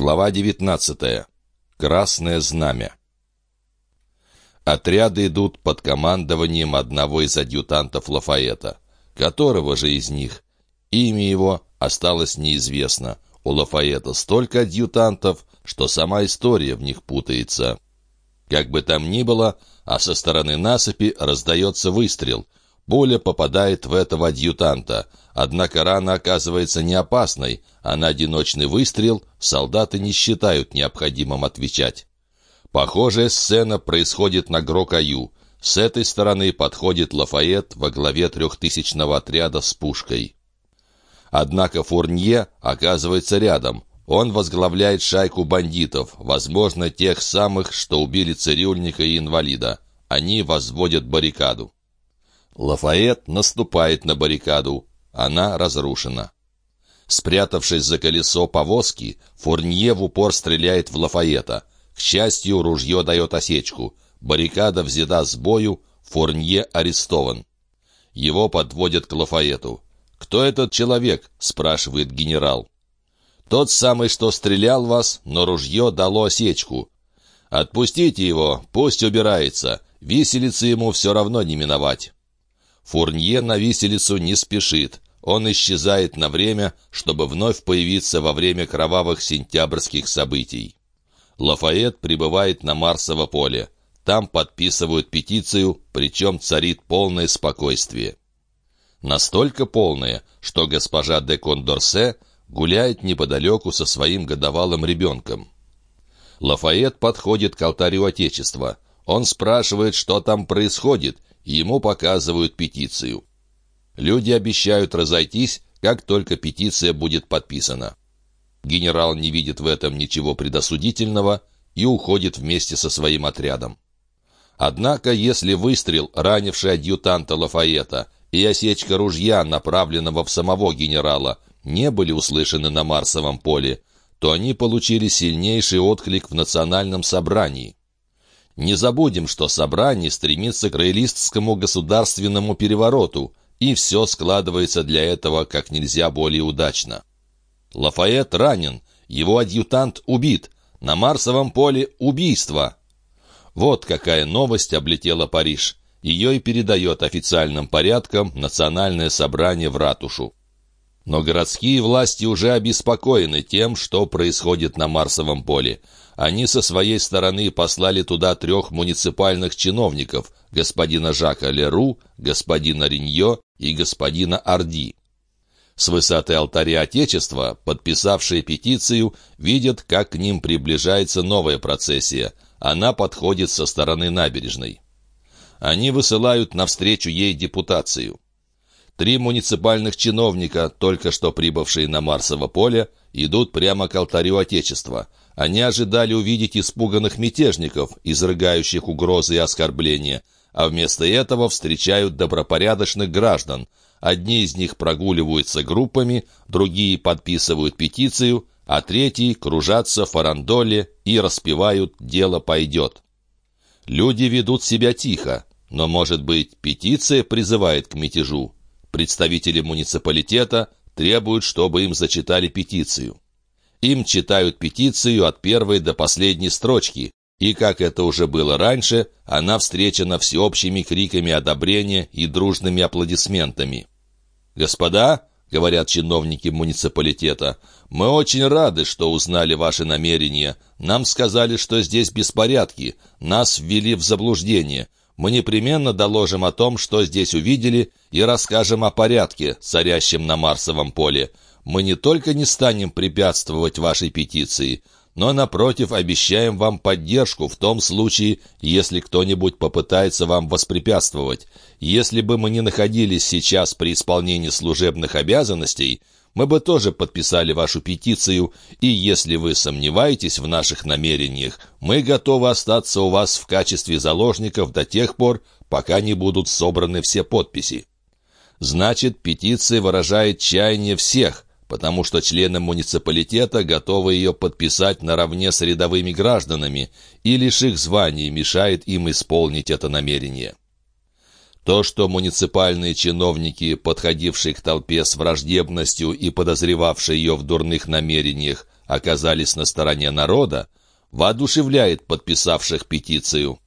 Глава 19. Красное знамя. Отряды идут под командованием одного из адъютантов Лафаэта. Которого же из них? Имя его осталось неизвестно. У Лафаэта столько адъютантов, что сама история в них путается. Как бы там ни было, а со стороны насыпи раздается выстрел. Пуля попадает в этого адъютанта, однако рана оказывается не опасной, а на одиночный выстрел солдаты не считают необходимым отвечать. Похожая сцена происходит на Грокаю. С этой стороны подходит Лафайет во главе трехтысячного отряда с пушкой. Однако Фурнье оказывается рядом. Он возглавляет шайку бандитов, возможно, тех самых, что убили цирюльника и инвалида. Они возводят баррикаду. Лафайет наступает на баррикаду. Она разрушена. Спрятавшись за колесо повозки, Фурнье в упор стреляет в Лафайета. К счастью, ружье дает осечку. Баррикада взята с бою, Фурнье арестован. Его подводят к Лафаету. «Кто этот человек?» — спрашивает генерал. «Тот самый, что стрелял вас, но ружье дало осечку. Отпустите его, пусть убирается. Виселицы ему все равно не миновать». Фурнье на виселицу не спешит. Он исчезает на время, чтобы вновь появиться во время кровавых сентябрьских событий. Лафайет прибывает на Марсово поле. Там подписывают петицию, причем царит полное спокойствие. Настолько полное, что госпожа де Кондорсе гуляет неподалеку со своим годовалым ребенком. Лафайет подходит к алтарю Отечества. Он спрашивает, что там происходит, Ему показывают петицию. Люди обещают разойтись, как только петиция будет подписана. Генерал не видит в этом ничего предосудительного и уходит вместе со своим отрядом. Однако, если выстрел, ранивший адъютанта Лафаета, и осечка ружья, направленного в самого генерала, не были услышаны на Марсовом поле, то они получили сильнейший отклик в национальном собрании. Не забудем, что собрание стремится к роялистскому государственному перевороту, и все складывается для этого как нельзя более удачно. Лафайет ранен, его адъютант убит, на Марсовом поле убийство. Вот какая новость облетела Париж. Ее и передает официальным порядком Национальное собрание в ратушу. Но городские власти уже обеспокоены тем, что происходит на Марсовом поле. Они со своей стороны послали туда трех муниципальных чиновников, господина Жака Леру, господина Риньо и господина Арди. С высоты алтаря Отечества, подписавшие петицию, видят, как к ним приближается новая процессия. Она подходит со стороны набережной. Они высылают навстречу ей депутацию. Три муниципальных чиновника, только что прибывшие на Марсово поле, идут прямо к алтарю Отечества. Они ожидали увидеть испуганных мятежников, изрыгающих угрозы и оскорбления, а вместо этого встречают добропорядочных граждан. Одни из них прогуливаются группами, другие подписывают петицию, а третьи кружатся в фарандоле и распевают «Дело пойдет». Люди ведут себя тихо, но, может быть, петиция призывает к мятежу. Представители муниципалитета требуют, чтобы им зачитали петицию. Им читают петицию от первой до последней строчки, и, как это уже было раньше, она встречена всеобщими криками одобрения и дружными аплодисментами. «Господа», — говорят чиновники муниципалитета, — «мы очень рады, что узнали ваши намерения. Нам сказали, что здесь беспорядки, нас ввели в заблуждение. Мы непременно доложим о том, что здесь увидели, и расскажем о порядке, царящем на Марсовом поле. Мы не только не станем препятствовать вашей петиции, но, напротив, обещаем вам поддержку в том случае, если кто-нибудь попытается вам воспрепятствовать. Если бы мы не находились сейчас при исполнении служебных обязанностей, мы бы тоже подписали вашу петицию, и если вы сомневаетесь в наших намерениях, мы готовы остаться у вас в качестве заложников до тех пор, пока не будут собраны все подписи. Значит, петиция выражает чаяние всех, потому что члены муниципалитета готовы ее подписать наравне с рядовыми гражданами, и лишь их звание мешает им исполнить это намерение. То, что муниципальные чиновники, подходившие к толпе с враждебностью и подозревавшие ее в дурных намерениях, оказались на стороне народа, воодушевляет подписавших петицию.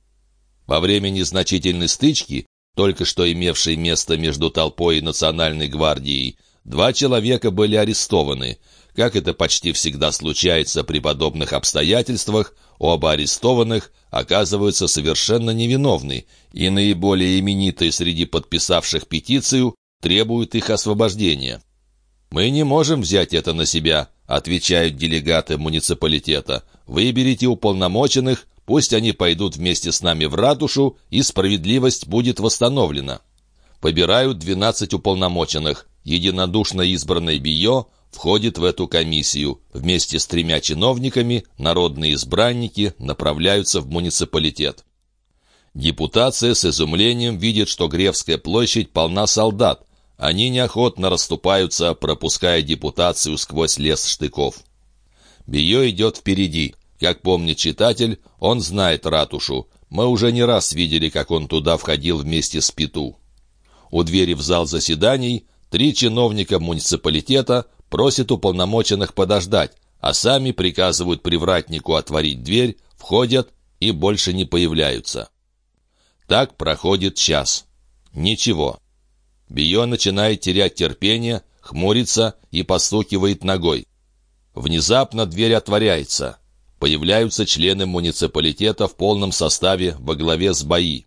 Во время незначительной стычки, только что имевшей место между толпой и Национальной гвардией, два человека были арестованы. Как это почти всегда случается при подобных обстоятельствах, оба арестованных оказываются совершенно невиновны, и наиболее именитые среди подписавших петицию требуют их освобождения. «Мы не можем взять это на себя», — отвечают делегаты муниципалитета. «Выберите уполномоченных, пусть они пойдут вместе с нами в ратушу, и справедливость будет восстановлена». Побирают 12 уполномоченных. Единодушно избранный Био входит в эту комиссию. Вместе с тремя чиновниками народные избранники направляются в муниципалитет. Депутация с изумлением видит, что Гревская площадь полна солдат, они неохотно расступаются, пропуская депутацию сквозь лес штыков. Био идет впереди. Как помнит читатель, он знает ратушу. Мы уже не раз видели, как он туда входил вместе с Пету. У двери в зал заседаний три чиновника муниципалитета просят уполномоченных подождать, а сами приказывают привратнику отворить дверь, входят и больше не появляются. Так проходит час. Ничего. Био начинает терять терпение, хмурится и постукивает ногой. Внезапно дверь отворяется. Появляются члены муниципалитета в полном составе во главе с Баи.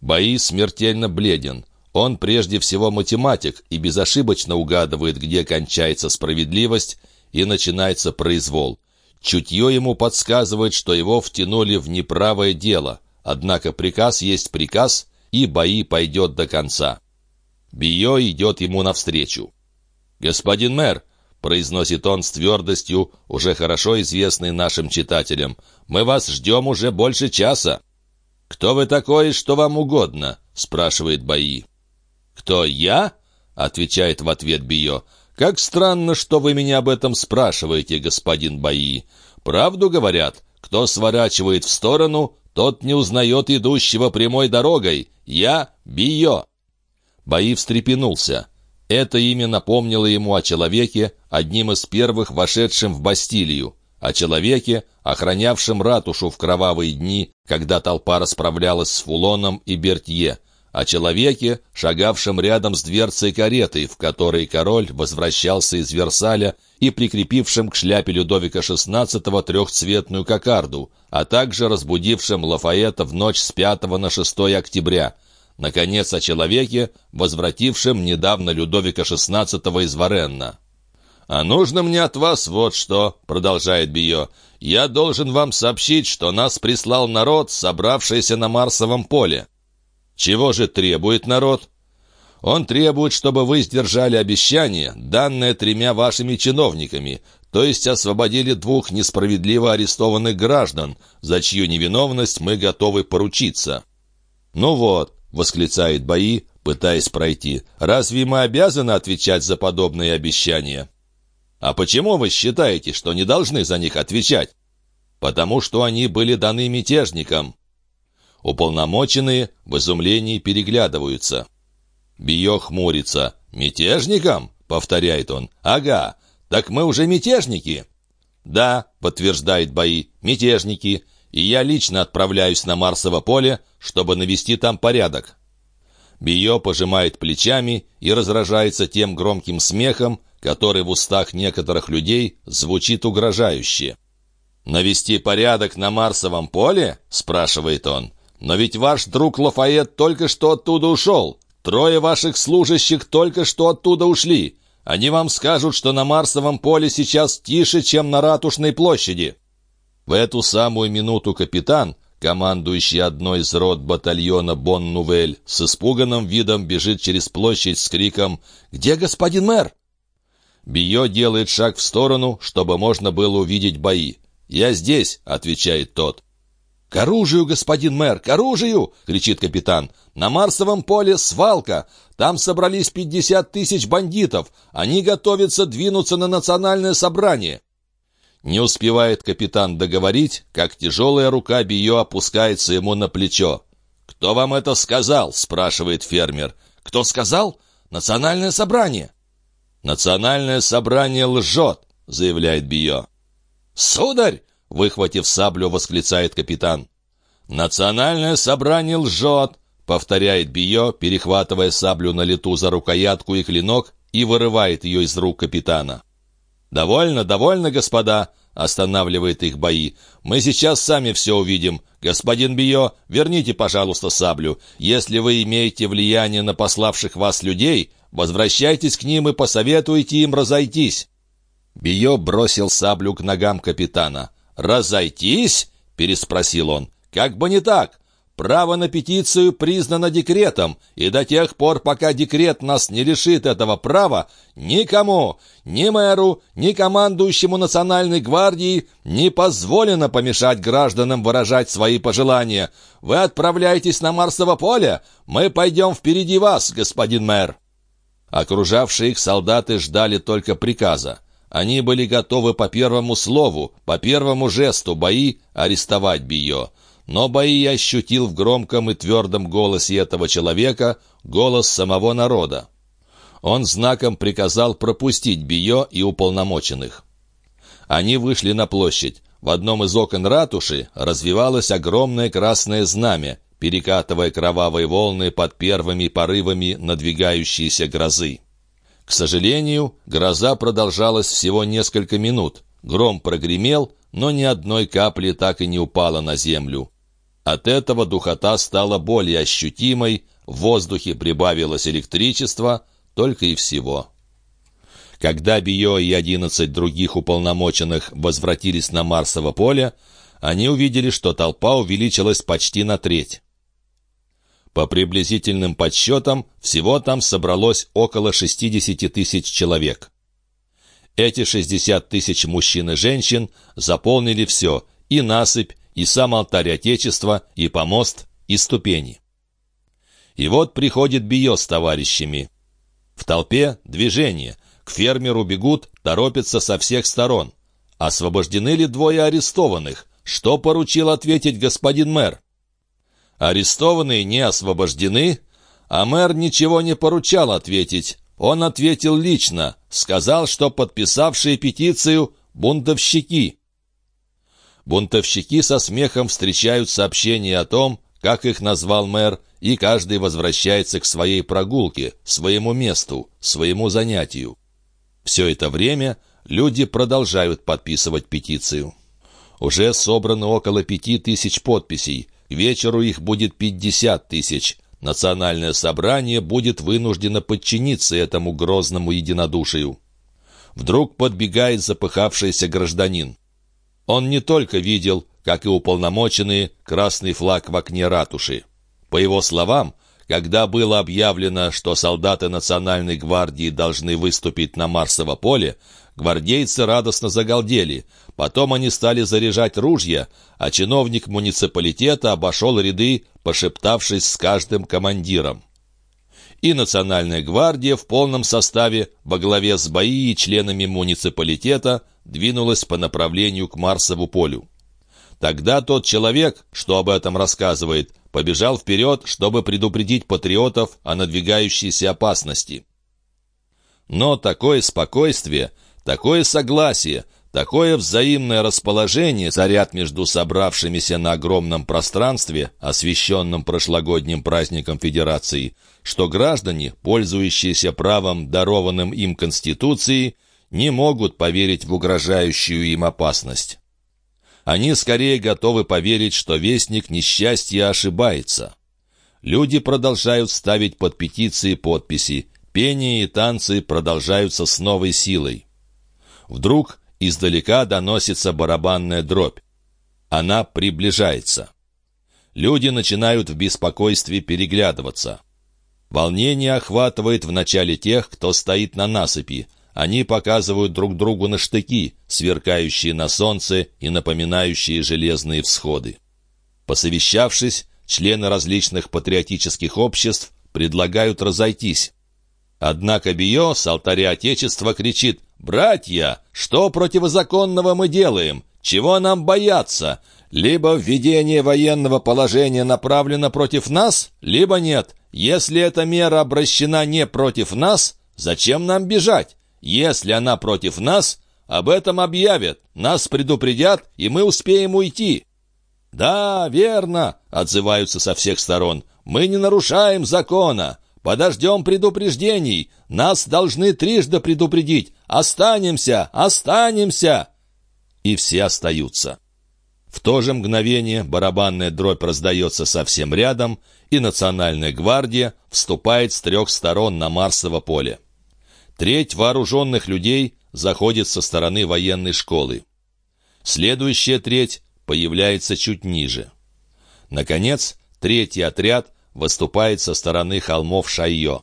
Баи смертельно бледен. Он прежде всего математик и безошибочно угадывает, где кончается справедливость и начинается произвол. Чутье ему подсказывает, что его втянули в неправое дело. Однако приказ есть приказ, и Баи пойдет до конца. Био идет ему навстречу. «Господин мэр», — произносит он с твердостью, уже хорошо известной нашим читателям, «мы вас ждем уже больше часа». «Кто вы такой, что вам угодно?» — спрашивает Баи. «Кто я?» — отвечает в ответ Био. «Как странно, что вы меня об этом спрашиваете, господин Баи. Правду говорят, кто сворачивает в сторону, тот не узнает идущего прямой дорогой. Я — Био». Бои встрепенулся. Это имя напомнило ему о человеке, одним из первых вошедшим в Бастилию, о человеке, охранявшем ратушу в кровавые дни, когда толпа расправлялась с Фулоном и Бертье, о человеке, шагавшем рядом с дверцей кареты, в которой король возвращался из Версаля и прикрепившем к шляпе Людовика XVI трехцветную кокарду, а также разбудившем Лафаэта в ночь с 5 на 6 октября – Наконец, о человеке, возвратившем недавно Людовика XVI из Варенна. «А нужно мне от вас вот что», — продолжает Био. «Я должен вам сообщить, что нас прислал народ, собравшийся на Марсовом поле». «Чего же требует народ?» «Он требует, чтобы вы сдержали обещание, данное тремя вашими чиновниками, то есть освободили двух несправедливо арестованных граждан, за чью невиновность мы готовы поручиться». «Ну вот, — восклицает Баи, пытаясь пройти. «Разве мы обязаны отвечать за подобные обещания?» «А почему вы считаете, что не должны за них отвечать?» «Потому что они были даны мятежникам». Уполномоченные в изумлении переглядываются. Био хмурится. «Мятежникам?» — повторяет он. «Ага, так мы уже мятежники?» «Да», — подтверждает Баи, — «мятежники и я лично отправляюсь на Марсово поле, чтобы навести там порядок». Био пожимает плечами и разражается тем громким смехом, который в устах некоторых людей звучит угрожающе. «Навести порядок на Марсовом поле?» — спрашивает он. «Но ведь ваш друг Лафайет только что оттуда ушел. Трое ваших служащих только что оттуда ушли. Они вам скажут, что на Марсовом поле сейчас тише, чем на Ратушной площади». В эту самую минуту капитан, командующий одной из рот батальона Бон-Нувель, с испуганным видом бежит через площадь с криком «Где господин мэр?» Био делает шаг в сторону, чтобы можно было увидеть бои. «Я здесь», — отвечает тот. «К оружию, господин мэр, к оружию!» — кричит капитан. «На Марсовом поле свалка! Там собрались пятьдесят тысяч бандитов! Они готовятся двинуться на национальное собрание!» Не успевает капитан договорить, как тяжелая рука Био опускается ему на плечо. «Кто вам это сказал?» — спрашивает фермер. «Кто сказал? Национальное собрание». «Национальное собрание лжет», — заявляет Био. «Сударь!» — выхватив саблю, восклицает капитан. «Национальное собрание лжет!» — повторяет Био, перехватывая саблю на лету за рукоятку и клинок и вырывает ее из рук капитана. «Довольно, довольно, господа!» — останавливает их бои. «Мы сейчас сами все увидим. Господин Био, верните, пожалуйста, саблю. Если вы имеете влияние на пославших вас людей, возвращайтесь к ним и посоветуйте им разойтись». Био бросил саблю к ногам капитана. «Разойтись?» — переспросил он. «Как бы не так. Право на петицию признано декретом, и до тех пор, пока декрет нас не лишит этого права, никому, ни мэру, ни командующему Национальной гвардии не позволено помешать гражданам выражать свои пожелания. Вы отправляетесь на Марсово поле, мы пойдем впереди вас, господин мэр». Окружавшие их солдаты ждали только приказа. Они были готовы по первому слову, по первому жесту бои арестовать Био. Но Баи ощутил в громком и твердом голосе этого человека голос самого народа. Он знаком приказал пропустить Био и уполномоченных. Они вышли на площадь. В одном из окон ратуши развивалось огромное красное знамя, перекатывая кровавые волны под первыми порывами надвигающейся грозы. К сожалению, гроза продолжалась всего несколько минут. Гром прогремел, но ни одной капли так и не упала на землю. От этого духота стала более ощутимой, в воздухе прибавилось электричество, только и всего. Когда Био и одиннадцать других уполномоченных возвратились на Марсово поле, они увидели, что толпа увеличилась почти на треть. По приблизительным подсчетам, всего там собралось около 60 тысяч человек. Эти 60 тысяч мужчин и женщин заполнили все, и насыпь, и сам алтарь Отечества, и помост, и ступени. И вот приходит Био с товарищами. В толпе движение. К фермеру бегут, торопятся со всех сторон. Освобождены ли двое арестованных? Что поручил ответить господин мэр? Арестованные не освобождены, а мэр ничего не поручал ответить. Он ответил лично, сказал, что подписавшие петицию – бунтовщики. Бунтовщики со смехом встречают сообщение о том, как их назвал мэр, и каждый возвращается к своей прогулке, своему месту, своему занятию. Все это время люди продолжают подписывать петицию. Уже собрано около пяти тысяч подписей, вечеру их будет пятьдесят тысяч. Национальное собрание будет вынуждено подчиниться этому грозному единодушию. Вдруг подбегает запыхавшийся гражданин. Он не только видел, как и уполномоченные, красный флаг в окне ратуши. По его словам, когда было объявлено, что солдаты Национальной гвардии должны выступить на Марсово поле, гвардейцы радостно загалдели. Потом они стали заряжать ружья, а чиновник муниципалитета обошел ряды, пошептавшись с каждым командиром и Национальная гвардия в полном составе во главе с БАИ и членами муниципалитета двинулась по направлению к Марсову полю. Тогда тот человек, что об этом рассказывает, побежал вперед, чтобы предупредить патриотов о надвигающейся опасности. Но такое спокойствие, такое согласие, Такое взаимное расположение царят между собравшимися на огромном пространстве, освященном прошлогодним праздником Федерации, что граждане, пользующиеся правом, дарованным им Конституцией, не могут поверить в угрожающую им опасность. Они скорее готовы поверить, что вестник несчастья ошибается. Люди продолжают ставить под петиции подписи, пение и танцы продолжаются с новой силой. Вдруг Издалека доносится барабанная дробь. Она приближается. Люди начинают в беспокойстве переглядываться. Волнение охватывает вначале тех, кто стоит на насыпи. Они показывают друг другу на штыки, сверкающие на солнце и напоминающие железные всходы. Посовещавшись, члены различных патриотических обществ предлагают разойтись. Однако Био с алтаря Отечества кричит «Братья, что противозаконного мы делаем? Чего нам бояться? Либо введение военного положения направлено против нас, либо нет. Если эта мера обращена не против нас, зачем нам бежать? Если она против нас, об этом объявят, нас предупредят, и мы успеем уйти». «Да, верно», — отзываются со всех сторон. «Мы не нарушаем закона. Подождем предупреждений. Нас должны трижды предупредить. Останемся, останемся!» И все остаются. В то же мгновение барабанная дробь раздается совсем рядом, и Национальная гвардия вступает с трех сторон на Марсово поле. Треть вооруженных людей заходит со стороны военной школы. Следующая треть появляется чуть ниже. Наконец, третий отряд выступает со стороны холмов Шайо.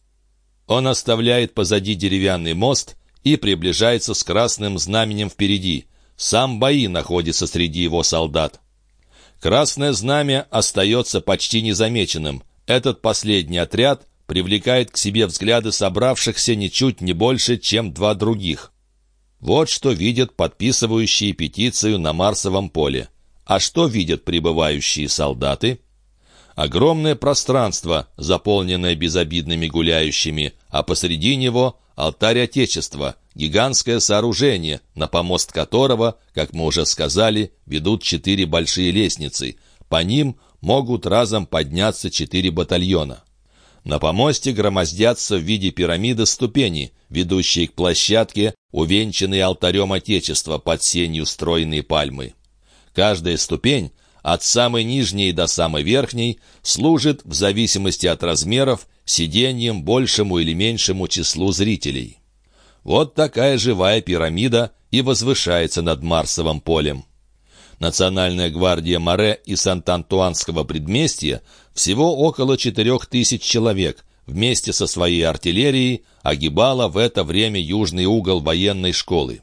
Он оставляет позади деревянный мост и приближается с красным знаменем впереди. Сам Баи находится среди его солдат. Красное знамя остается почти незамеченным. Этот последний отряд привлекает к себе взгляды собравшихся ничуть не больше, чем два других. Вот что видят подписывающие петицию на Марсовом поле. А что видят прибывающие солдаты? Огромное пространство, заполненное безобидными гуляющими, а посреди него алтарь Отечества, гигантское сооружение, на помост которого, как мы уже сказали, ведут четыре большие лестницы. По ним могут разом подняться четыре батальона. На помосте громоздятся в виде пирамиды ступени, ведущие к площадке, увенчанной алтарем Отечества под сенью стройной пальмы. Каждая ступень, от самой нижней до самой верхней, служит, в зависимости от размеров, сиденьем большему или меньшему числу зрителей. Вот такая живая пирамида и возвышается над Марсовым полем. Национальная гвардия Море и Сант-Антуанского предместья всего около четырех тысяч человек, вместе со своей артиллерией огибала в это время южный угол военной школы.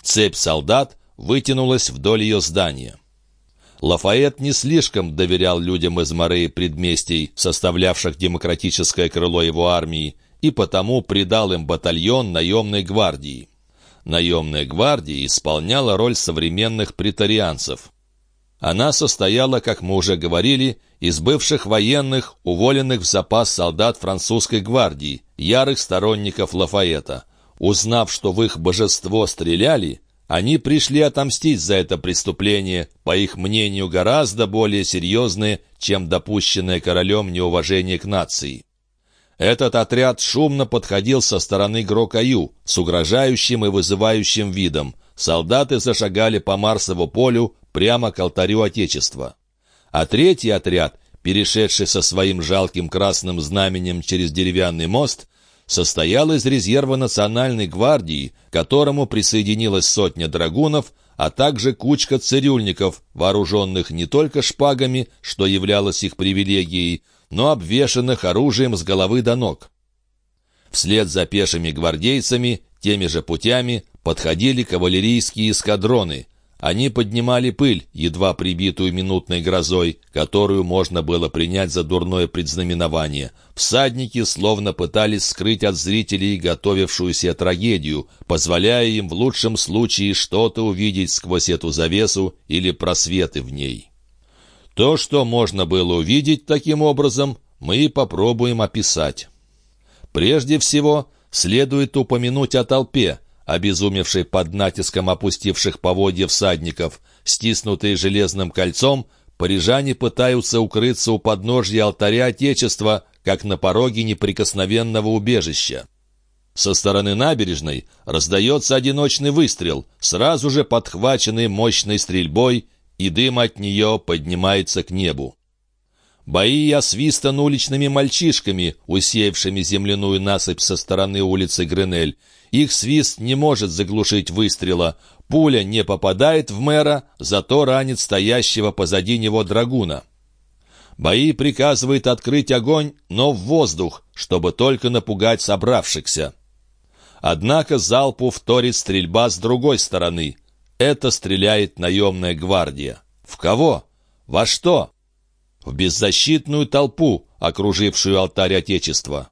Цепь солдат вытянулась вдоль ее здания. Лафайет не слишком доверял людям из Мореи предместий, составлявших демократическое крыло его армии, и потому придал им батальон наемной гвардии. Наемная гвардия исполняла роль современных претарианцев. Она состояла, как мы уже говорили, из бывших военных, уволенных в запас солдат французской гвардии, ярых сторонников Лафаэта. Узнав, что в их божество стреляли, они пришли отомстить за это преступление, по их мнению, гораздо более серьезное, чем допущенное королем неуважение к нации. Этот отряд шумно подходил со стороны Грокаю, с угрожающим и вызывающим видом. Солдаты зашагали по Марсову полю прямо к алтарю Отечества. А третий отряд, перешедший со своим жалким красным знаменем через деревянный мост, состоял из резерва Национальной гвардии, к которому присоединилась сотня драгунов, а также кучка цирюльников, вооруженных не только шпагами, что являлось их привилегией, но обвешанных оружием с головы до ног. Вслед за пешими гвардейцами, теми же путями, подходили кавалерийские эскадроны, они поднимали пыль, едва прибитую минутной грозой, которую можно было принять за дурное предзнаменование. Всадники словно пытались скрыть от зрителей готовившуюся трагедию, позволяя им в лучшем случае что-то увидеть сквозь эту завесу или просветы в ней. То, что можно было увидеть таким образом, мы попробуем описать. Прежде всего, следует упомянуть о толпе, обезумевший под натиском опустивших поводья всадников, стиснутые железным кольцом, парижане пытаются укрыться у подножья алтаря Отечества, как на пороге неприкосновенного убежища. Со стороны набережной раздается одиночный выстрел, сразу же подхваченный мощной стрельбой, и дым от нее поднимается к небу. Бои освистан уличными мальчишками, усеявшими земляную насыпь со стороны улицы Гренель, их свист не может заглушить выстрела. Пуля не попадает в мэра, зато ранит стоящего позади него драгуна. Бои приказывает открыть огонь, но в воздух, чтобы только напугать собравшихся. Однако залпу вторит стрельба с другой стороны. Это стреляет наемная гвардия. В кого? Во что? В беззащитную толпу, окружившую алтарь Отечества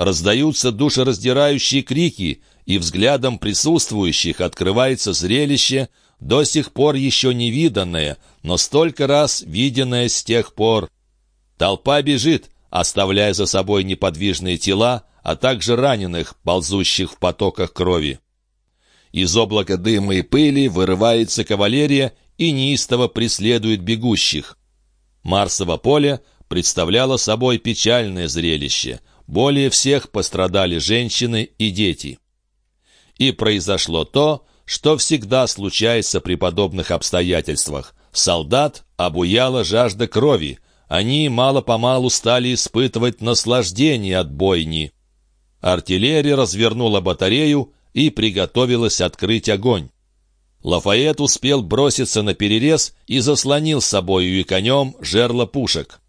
раздаются душераздирающие крики, и взглядом присутствующих открывается зрелище, до сих пор еще не виданное, но столько раз виденное с тех пор. Толпа бежит, оставляя за собой неподвижные тела, а также раненых, ползущих в потоках крови. Из облака дыма и пыли вырывается кавалерия и неистово преследует бегущих. Марсово поле представляло собой печальное зрелище. Более всех пострадали женщины и дети. И произошло то, что всегда случается при подобных обстоятельствах. Солдат обуяла жажда крови. Они мало-помалу стали испытывать наслаждение от бойни. Артиллерия развернула батарею и приготовилась открыть огонь. Лафайет успел броситься на перерез и заслонил с собою и конем жерло пушек.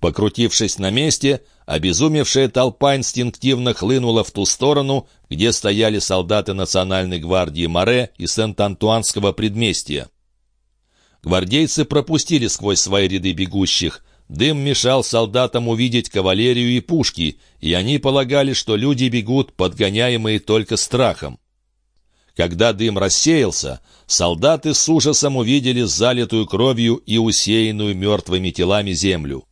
Покрутившись на месте, обезумевшая толпа инстинктивно хлынула в ту сторону, где стояли солдаты Национальной гвардии Море и Сент-Антуанского предместья. Гвардейцы пропустили сквозь свои ряды бегущих. Дым мешал солдатам увидеть кавалерию и пушки, и они полагали, что люди бегут, подгоняемые только страхом. Когда дым рассеялся, солдаты с ужасом увидели залитую кровью и усеянную мертвыми телами землю.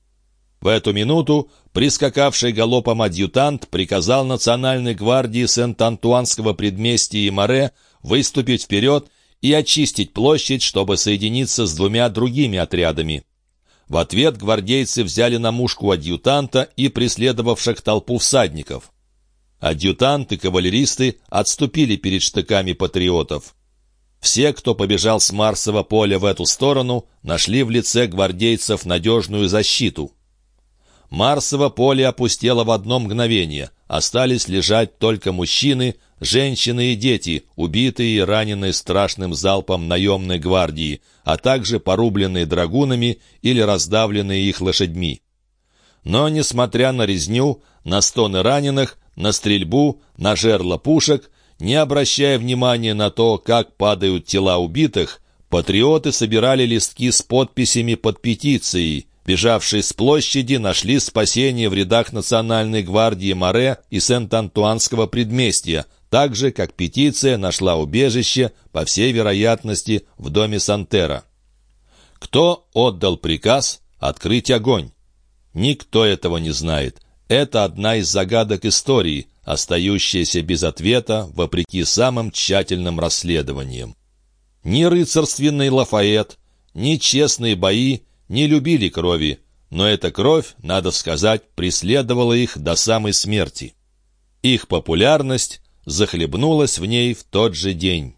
В эту минуту прискакавший галопом адъютант приказал Национальной гвардии Сент-Антуанского предместья и Море выступить вперед и очистить площадь, чтобы соединиться с двумя другими отрядами. В ответ гвардейцы взяли на мушку адъютанта и преследовавших толпу всадников. Адъютанты, кавалеристы отступили перед штыками патриотов. Все, кто побежал с Марсового поля в эту сторону, нашли в лице гвардейцев надежную защиту. Марсово поле опустело в одно мгновение. Остались лежать только мужчины, женщины и дети, убитые и раненые страшным залпом наемной гвардии, а также порубленные драгунами или раздавленные их лошадьми. Но, несмотря на резню, на стоны раненых, на стрельбу, на жерло пушек, не обращая внимания на то, как падают тела убитых, патриоты собирали листки с подписями под петицией, бежавшие с площади, нашли спасение в рядах Национальной гвардии Море и Сент-Антуанского предместья, так же, как петиция нашла убежище, по всей вероятности, в доме Сантера. Кто отдал приказ открыть огонь? Никто этого не знает. Это одна из загадок истории, остающаяся без ответа вопреки самым тщательным расследованиям. Ни рыцарственный Лафайет, ни честные бои не любили крови, но эта кровь, надо сказать, преследовала их до самой смерти. Их популярность захлебнулась в ней в тот же день.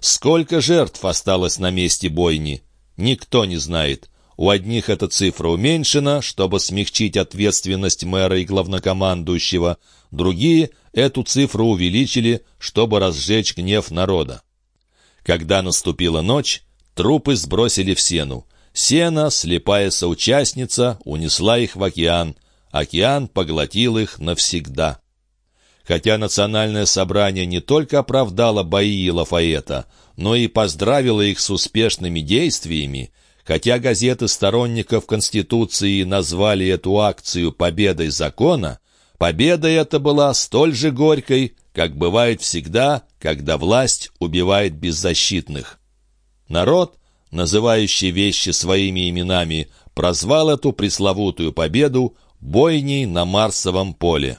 Сколько жертв осталось на месте бойни, никто не знает. У одних эта цифра уменьшена, чтобы смягчить ответственность мэра и главнокомандующего, другие эту цифру увеличили, чтобы разжечь гнев народа. Когда наступила ночь, трупы сбросили в сену. Сена, слепая соучастница, унесла их в океан. Океан поглотил их навсегда. Хотя национальное собрание не только оправдало бои Лафаэта, но и поздравило их с успешными действиями, хотя газеты сторонников Конституции назвали эту акцию «победой закона», победа эта была столь же горькой, как бывает всегда, когда власть убивает беззащитных. Народ называющий вещи своими именами, прозвал эту пресловутую победу бойней на Марсовом поле.